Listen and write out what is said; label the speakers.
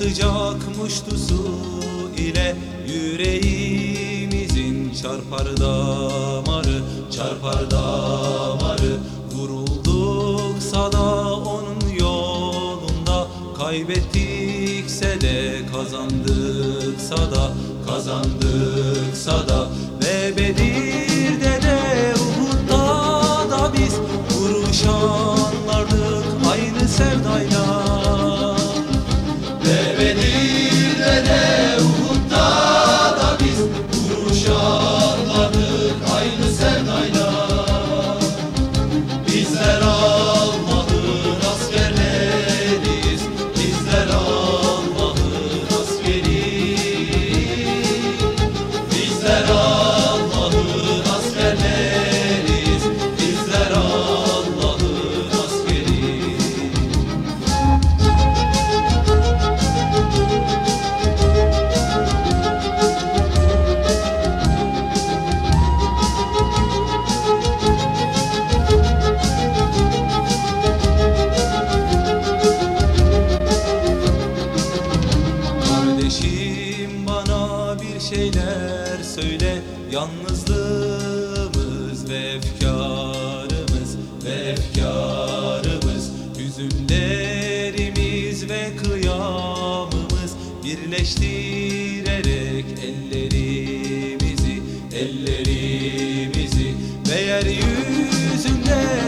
Speaker 1: Sıcakmıştı su ile yüreğimizin çarpar damarı Çarpar damarı. Vurulduksa da onun yolunda Kaybettikse de kazandıksa da kazandıksa da. Ve şeyler söyle. Yalnızlığımız ve efkarımız ve efkarımız. Hüzünlerimiz ve kıyamımız Birleştirerek ellerimizi, ellerimizi Ve yeryüzünde